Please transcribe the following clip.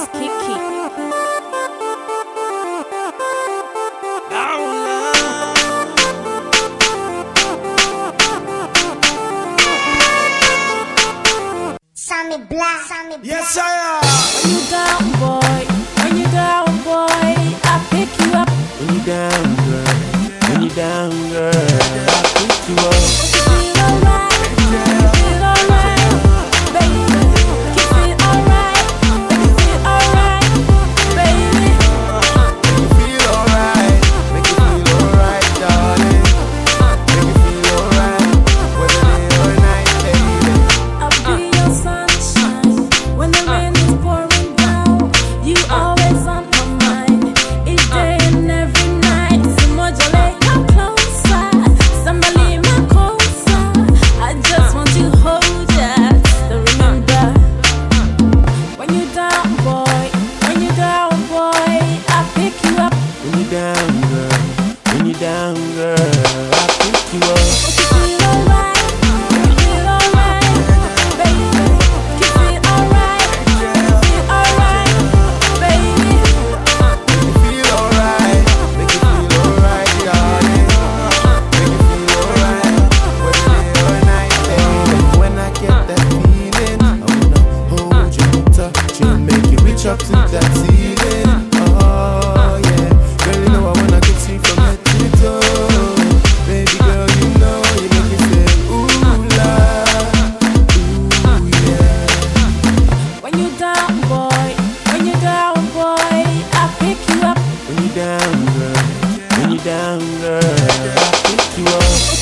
is Kiki. Sammy Black, Yes, I am. When you down, boy. touch up to that ceiling. Oh yeah, girl, you know I wanna kiss you from head to toe. Baby girl, you know you make me say ooh la, ooh yeah. When you down, boy, when you down, boy, I pick you up. When you down, girl, when you down, girl, I pick you up.